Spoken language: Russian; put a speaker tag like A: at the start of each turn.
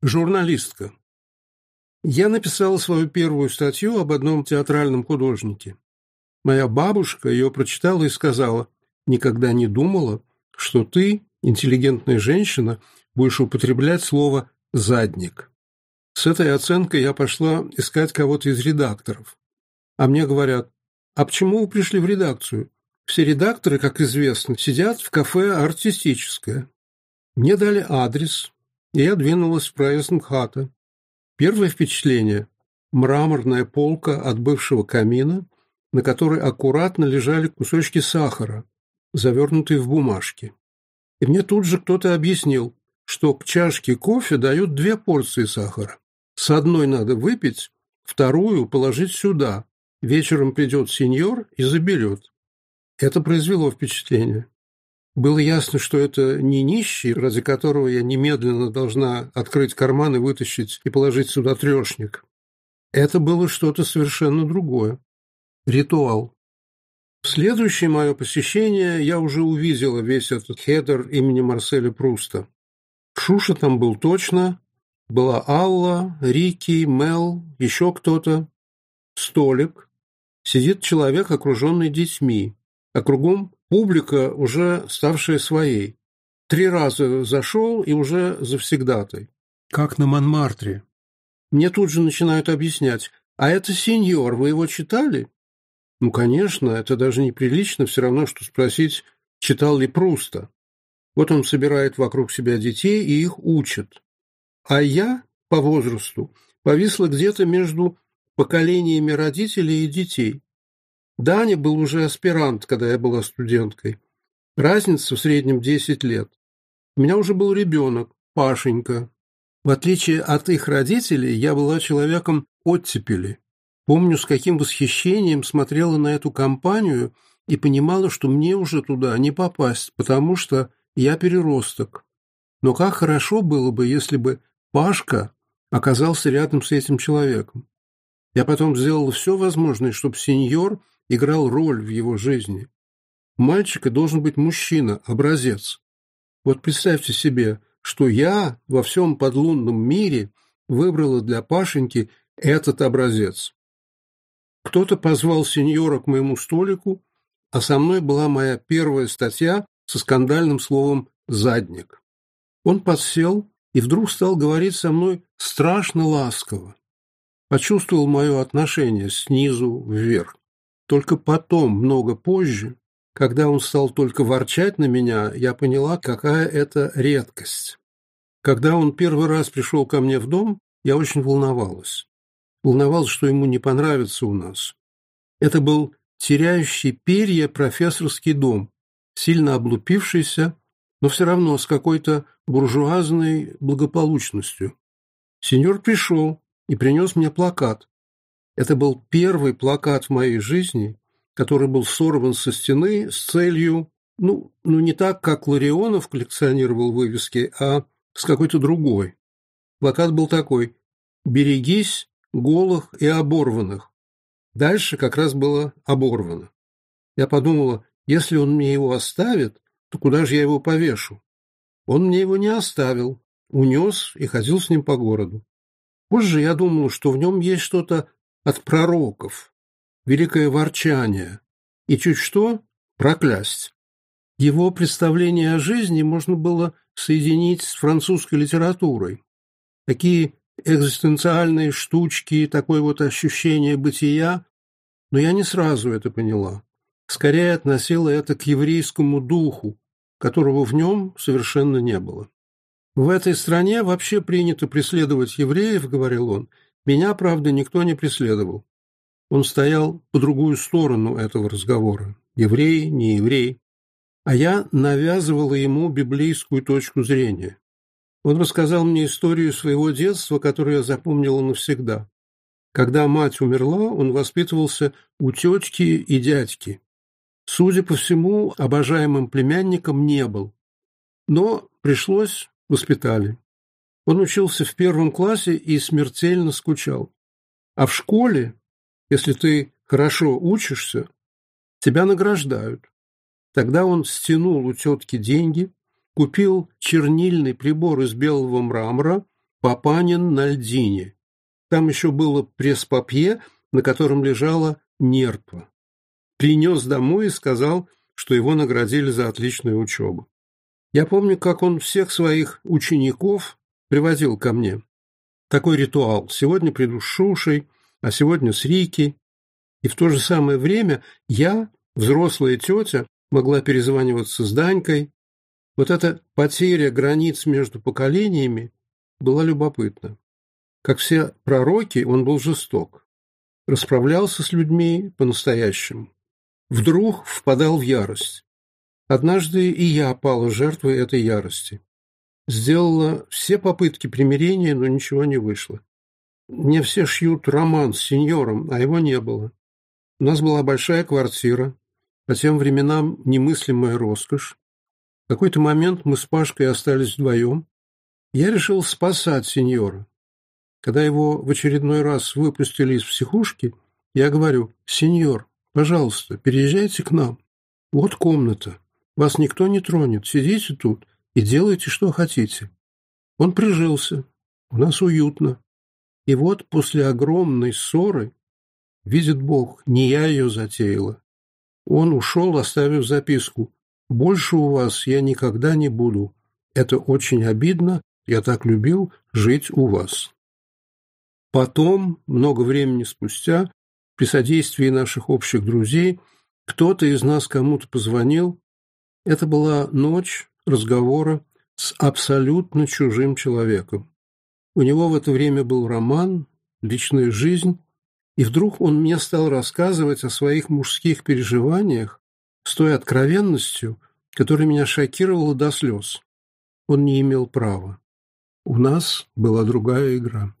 A: Журналистка. Я написала свою первую статью об одном театральном художнике. Моя бабушка ее прочитала и сказала, «Никогда не думала, что ты, интеллигентная женщина, будешь употреблять слово «задник». С этой оценкой я пошла искать кого-то из редакторов. А мне говорят, «А почему вы пришли в редакцию? Все редакторы, как известно, сидят в кафе «Артистическое». Мне дали адрес, я двинулась в Прайзенхата. Первое впечатление – мраморная полка от бывшего камина, на которой аккуратно лежали кусочки сахара, завернутые в бумажки. И мне тут же кто-то объяснил, что к чашке кофе дают две порции сахара. С одной надо выпить, вторую положить сюда. Вечером придет сеньор и заберет. Это произвело впечатление. Было ясно, что это не нищий, ради которого я немедленно должна открыть карман и вытащить и положить сюда трешник. Это было что-то совершенно другое. Ритуал. В следующее мое посещение я уже увидела весь этот хедер имени Марселя Пруста. Шуша там был точно, была Алла, Рики, Мел, еще кто-то. Столик. Сидит человек, окруженный детьми, а кругом Публика, уже ставшая своей. Три раза зашел и уже завсегдатай. Как на Монмартре. Мне тут же начинают объяснять. А это сеньор, вы его читали? Ну, конечно, это даже неприлично, все равно, что спросить, читал ли Пруста. Вот он собирает вокруг себя детей и их учит. А я по возрасту повисла где-то между поколениями родителей и детей. Даня был уже аспирант, когда я была студенткой. Разница в среднем 10 лет. У меня уже был ребенок, Пашенька. В отличие от их родителей, я была человеком оттепели. Помню, с каким восхищением смотрела на эту компанию и понимала, что мне уже туда не попасть, потому что я переросток. Но как хорошо было бы, если бы Пашка оказался рядом с этим человеком. Я потом сделала все возможное, чтобы сеньор – играл роль в его жизни. Мальчика должен быть мужчина, образец. Вот представьте себе, что я во всем подлунном мире выбрала для Пашеньки этот образец. Кто-то позвал сеньора к моему столику, а со мной была моя первая статья со скандальным словом «задник». Он подсел и вдруг стал говорить со мной страшно ласково. Почувствовал мое отношение снизу вверх. Только потом, много позже, когда он стал только ворчать на меня, я поняла, какая это редкость. Когда он первый раз пришел ко мне в дом, я очень волновалась. Волновалась, что ему не понравится у нас. Это был теряющий перья профессорский дом, сильно облупившийся, но все равно с какой-то буржуазной благополучностью. Сеньор пришел и принес мне плакат, это был первый плакат в моей жизни, который был сорван со стены с целью, ну, ну не так, как Ларионов коллекционировал вывески, а с какой-то другой. Плакат был такой «Берегись голых и оборванных». Дальше как раз было оборвано. Я подумала, если он мне его оставит, то куда же я его повешу? Он мне его не оставил, унес и ходил с ним по городу. Позже я думала, что в нем есть что-то от пророков, великое ворчание и чуть что проклясть. Его представление о жизни можно было соединить с французской литературой. Такие экзистенциальные штучки, и такое вот ощущение бытия, но я не сразу это поняла. Скорее относила это к еврейскому духу, которого в нем совершенно не было. «В этой стране вообще принято преследовать евреев, — говорил он, — меня, правда, никто не преследовал. Он стоял по другую сторону этого разговора. Еврей, не еврей. А я навязывала ему библейскую точку зрения. Он рассказал мне историю своего детства, которую я запомнила навсегда. Когда мать умерла, он воспитывался у тетки и дядьки. Судя по всему, обожаемым племянником не был. Но пришлось, воспитали. Он учился в первом классе и смертельно скучал. А в школе, если ты хорошо учишься, тебя награждают. Тогда он стянул у тетки деньги, купил чернильный прибор из белого мрамора «Папанин на льдине». Там еще было пресс-папье, на котором лежала нерпа. Принес домой и сказал, что его наградили за отличную учебу. Я помню, как он всех своих учеников привозил ко мне. Такой ритуал. Сегодня приду с Шушей, а сегодня с Рики. И в то же самое время я, взрослая тетя, могла перезваниваться с Данькой. Вот эта потеря границ между поколениями была любопытна. Как все пророки, он был жесток. Расправлялся с людьми по-настоящему. Вдруг впадал в ярость. Однажды и я пала жертвой этой ярости сделала все попытки примирения, но ничего не вышло. Мне все шьют роман с сеньором, а его не было. У нас была большая квартира, по тем временам немыслимая роскошь. В какой-то момент мы с Пашкой остались вдвоем. Я решил спасать сеньора. Когда его в очередной раз выпустили из психушки, я говорю, «Сеньор, пожалуйста, переезжайте к нам. Вот комната. Вас никто не тронет. Сидите тут, и делайте, что хотите. Он прижился, у нас уютно. И вот после огромной ссоры, видит Бог, не я ее затеяла. Он ушел, оставив записку. «Больше у вас я никогда не буду. Это очень обидно, я так любил жить у вас». Потом, много времени спустя, при содействии наших общих друзей, кто-то из нас кому-то позвонил. Это была ночь, разговора с абсолютно чужим человеком. У него в это время был роман, личная жизнь, и вдруг он мне стал рассказывать о своих мужских переживаниях с той откровенностью, которая меня шокировала до слез. Он не имел права. У нас была другая игра.